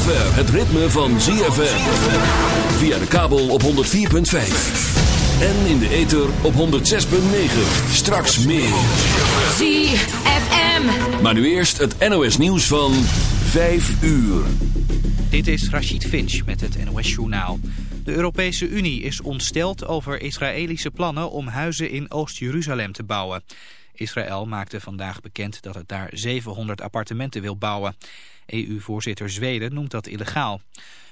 zover het ritme van ZFM. Via de kabel op 104.5. En in de ether op 106.9. Straks meer. ZFM. Maar nu eerst het NOS nieuws van 5 uur. Dit is Rachid Finch met het NOS Journaal. De Europese Unie is ontsteld over Israëlische plannen om huizen in Oost-Jeruzalem te bouwen. Israël maakte vandaag bekend dat het daar 700 appartementen wil bouwen. EU-voorzitter Zweden noemt dat illegaal.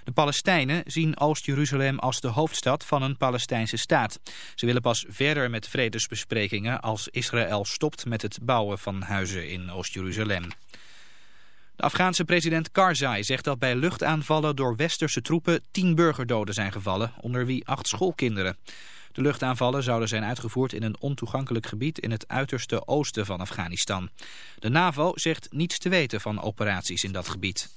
De Palestijnen zien Oost-Jeruzalem als de hoofdstad van een Palestijnse staat. Ze willen pas verder met vredesbesprekingen als Israël stopt met het bouwen van huizen in Oost-Jeruzalem. De Afghaanse president Karzai zegt dat bij luchtaanvallen door westerse troepen tien burgerdoden zijn gevallen, onder wie acht schoolkinderen. De luchtaanvallen zouden zijn uitgevoerd in een ontoegankelijk gebied in het uiterste oosten van Afghanistan. De NAVO zegt niets te weten van operaties in dat gebied.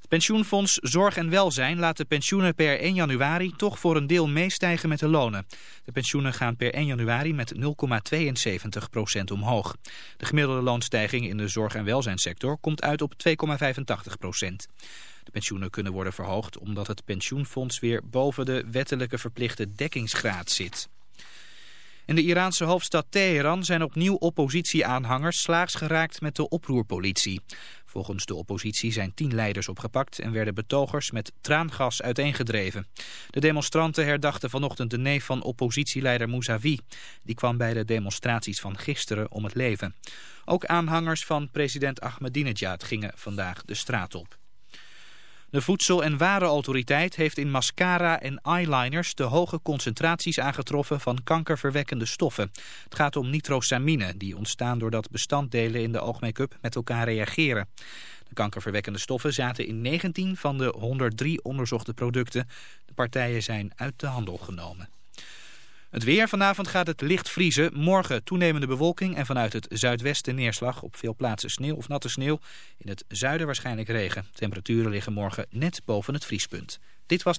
Het pensioenfonds Zorg en Welzijn laat de pensioenen per 1 januari toch voor een deel meestijgen met de lonen. De pensioenen gaan per 1 januari met 0,72% omhoog. De gemiddelde loonstijging in de zorg- en welzijnsector komt uit op 2,85 De pensioenen kunnen worden verhoogd omdat het pensioenfonds weer boven de wettelijke verplichte dekkingsgraad zit. In de Iraanse hoofdstad Teheran zijn opnieuw oppositieaanhangers slaags geraakt met de oproerpolitie. Volgens de oppositie zijn tien leiders opgepakt en werden betogers met traangas uiteengedreven. De demonstranten herdachten vanochtend de neef van oppositieleider Mousavi. Die kwam bij de demonstraties van gisteren om het leven. Ook aanhangers van president Ahmadinejad gingen vandaag de straat op. De Voedsel- en Warenautoriteit heeft in mascara en eyeliners de hoge concentraties aangetroffen van kankerverwekkende stoffen. Het gaat om nitrosamine, die ontstaan doordat bestanddelen in de oogmake-up met elkaar reageren. De kankerverwekkende stoffen zaten in 19 van de 103 onderzochte producten. De partijen zijn uit de handel genomen. Het weer. Vanavond gaat het licht vriezen. Morgen toenemende bewolking en vanuit het zuidwesten neerslag. Op veel plaatsen sneeuw of natte sneeuw. In het zuiden waarschijnlijk regen. Temperaturen liggen morgen net boven het vriespunt. Dit was...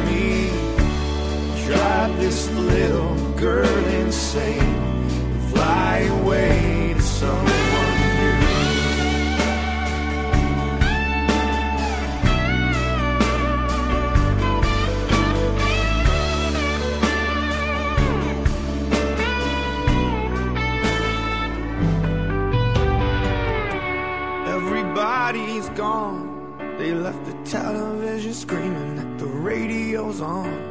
Drive this little girl insane. And fly away to someone. Everybody's gone. They left the television screaming that the radio's on.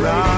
Laat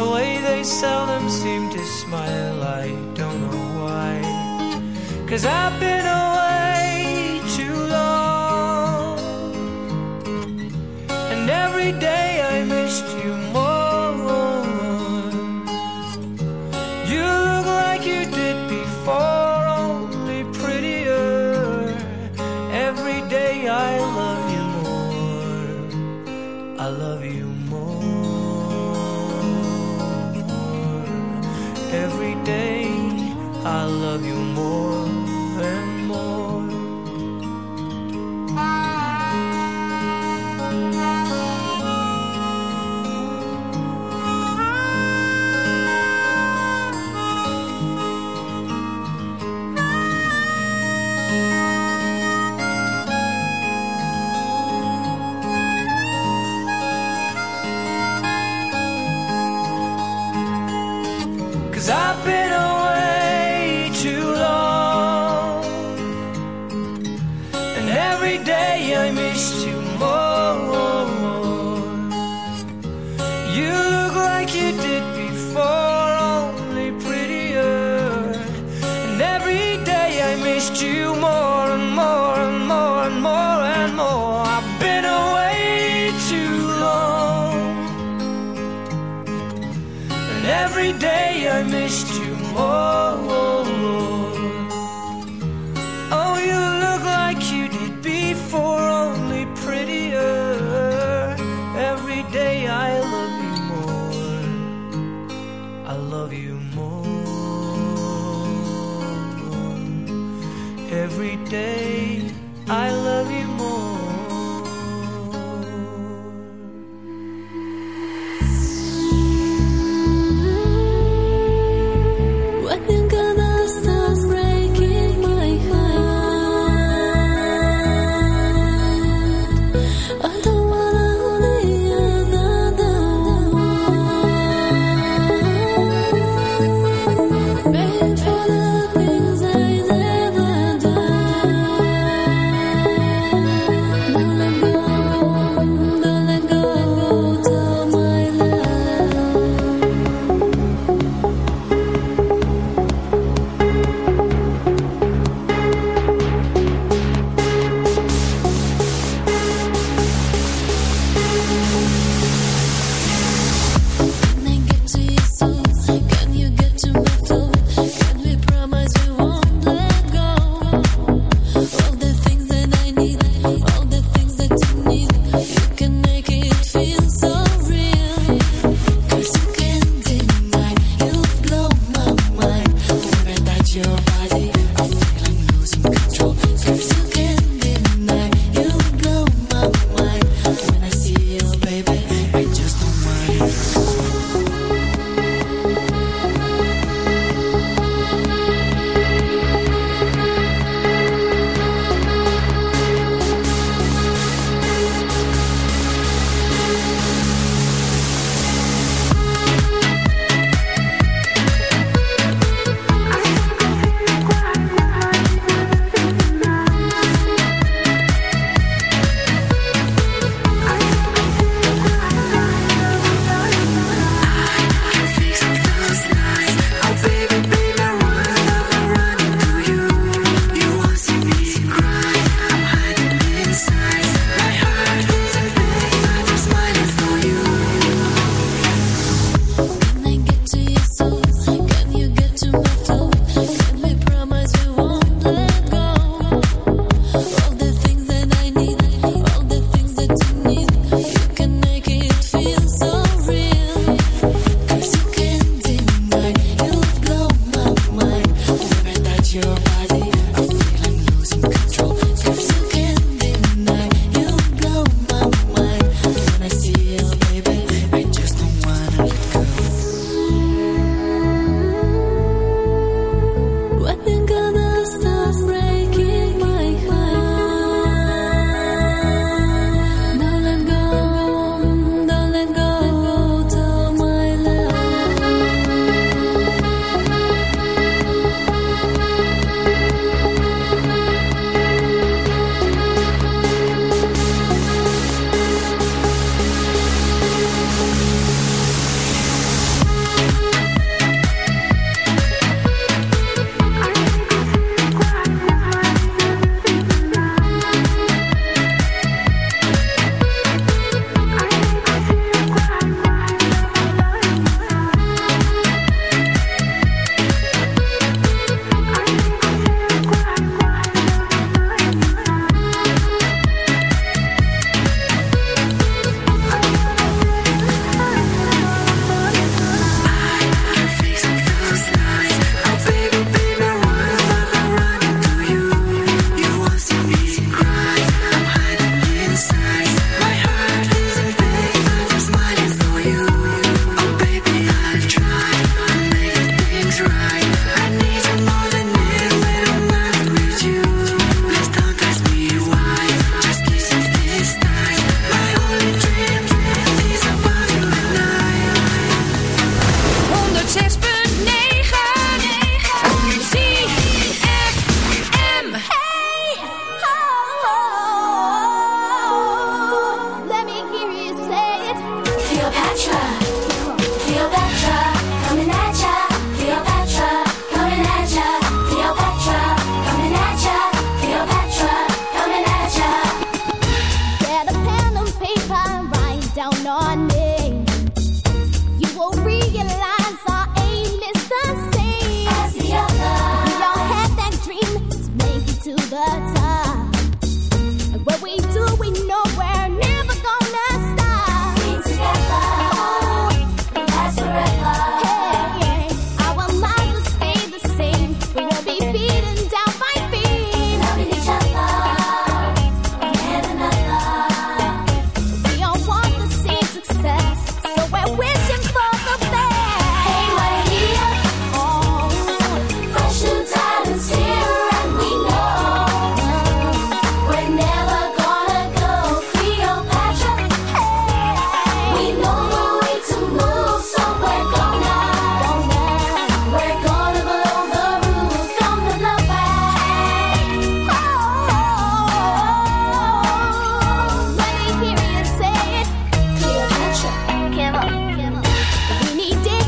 The way they seldom seem to smile, I don't know why. Cause I've been away I love you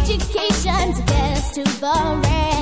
education's best to the rest.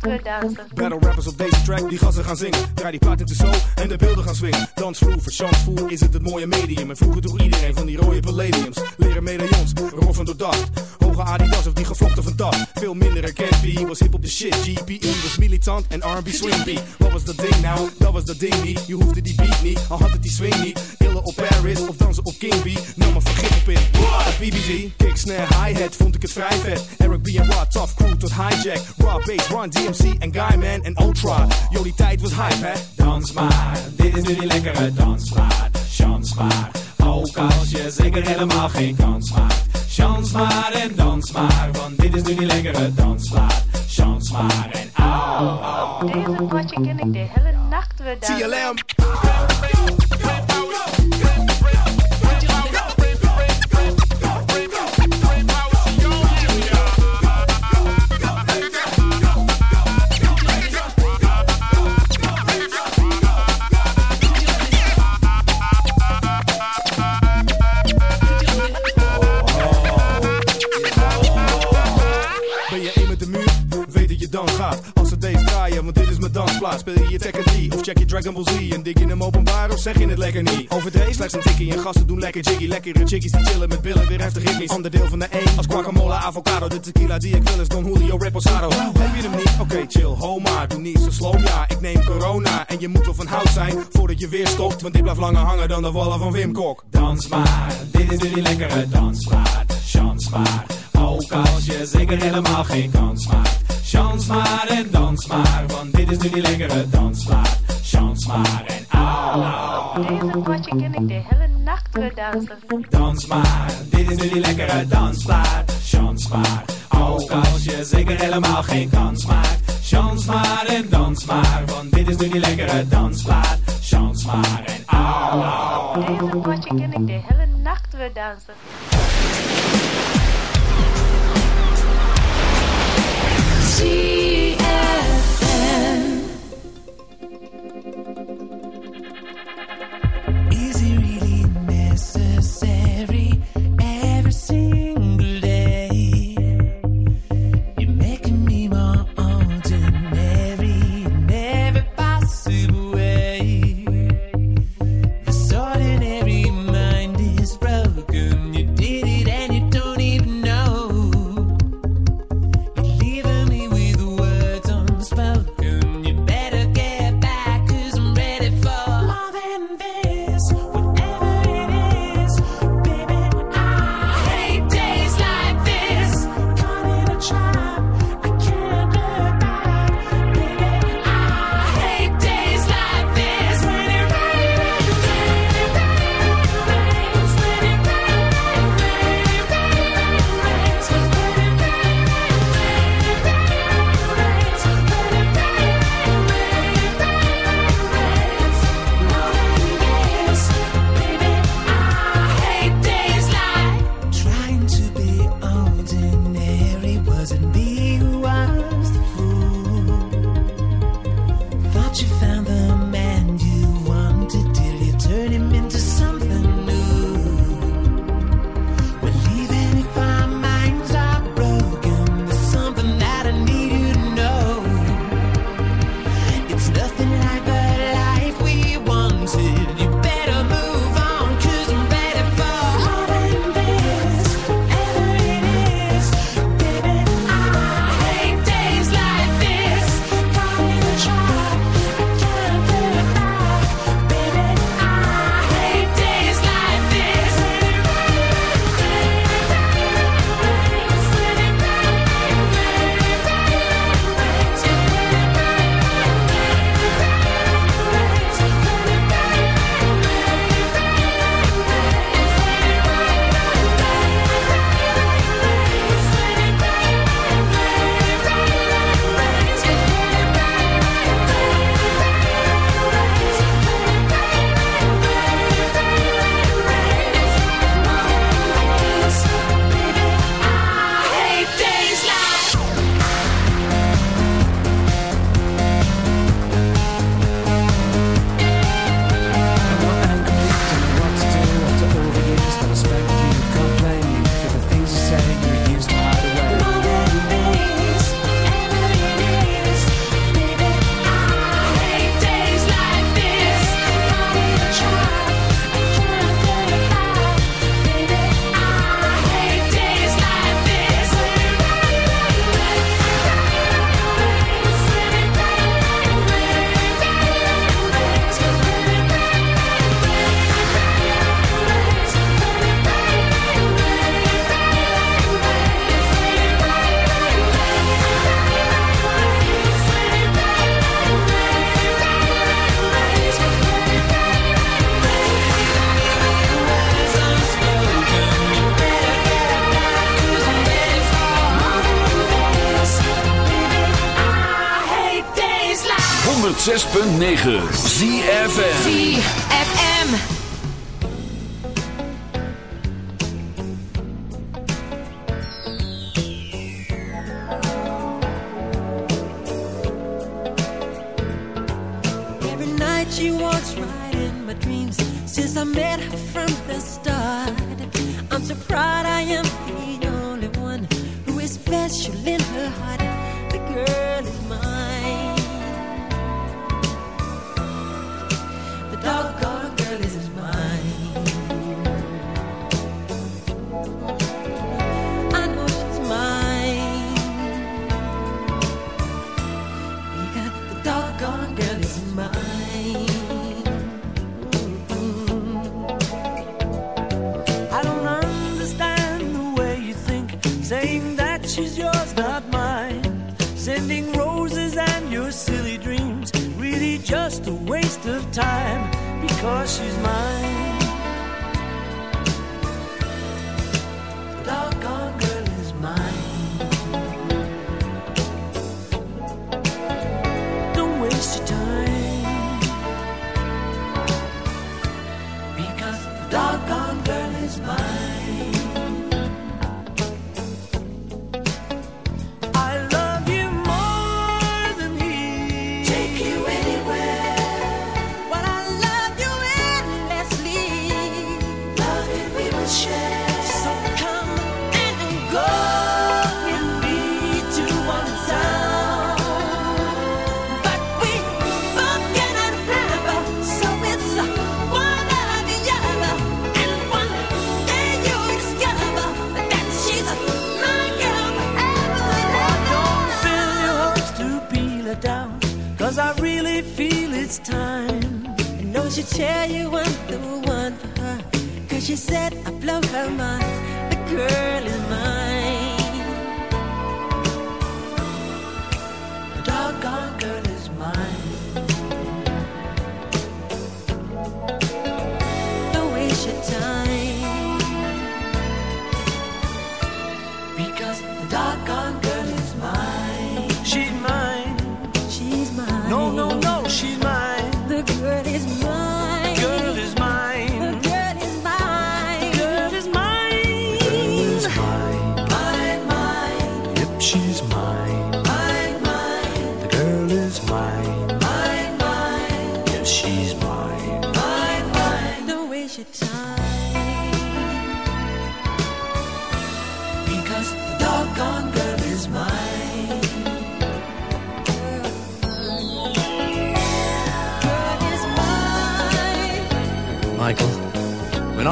Battle rappers op deze track die gassen gaan zingen. Draai die plaat in de show en de beelden gaan swingen. Dansvloer chansvoer is het het mooie medium. En vroeger droeg iedereen van die rode palladiums. Leren medaillons, roffen door dacht. Hoge Adidas of die gevlochten van tas. Veel minder herkend, B was hip op de shit. GPE was militant en R&B swing. Wat was dat ding nou? Dat was dat ding niet. Je hoefde die beat niet, al had het die swing niet. Illen op Paris of dansen op King B. Nam maar vergif op in. BBG, kick, snare, hi-hat, vond ik het vrij vet. Eric B en Rod, tough crew tot hijack. Raw bass, Run, DMC en Guyman en Ultra. Yo, die tijd was hype, hè? Dans maar, dit is nu die lekkere dansmaat. Chans maar, ook als je zeker helemaal geen kans maakt. Chans maar en dans maar, want dit is nu die lekkere dansmaat. Chans maar en au, au. Op deze potje kan ik de hele nacht weer dansen. En dik je hem openbaar of zeg je het lekker niet? Overdreven slechts een tikkie en gasten doen lekker jiggy. Lekkere chickies die chillen met billen, weer heftig ritmisch. Ander deel van de 1 als guacamole, avocado. De tequila die ik wil is Don Julio Reposado. Heb je hem niet? Oké, chill, ho maar. Doe niet zo slow, ja. Ik neem corona en je moet wel van hout zijn voordat je weer stopt. Want dit blijft langer hangen dan de wallen van Wim Kok. Dans maar, dit is nu die lekkere dansmaat. Chans maar, ook als je zeker helemaal geen kans maakt. Chans maar en dans maar, want dit is nu die lekkere dansmaat. Chans maar en au, deze potje kan ik de hele nacht weer dansen. Dans maar, dit is nu die lekkere dansplaat. Chans maar, ook als je zeker helemaal geen kans maakt. Chans maar en dans maar, want dit is nu die lekkere dansplaat. Chans maar en au, deze potje kan ik de hele nacht weer dansen. Is it really necessary dark on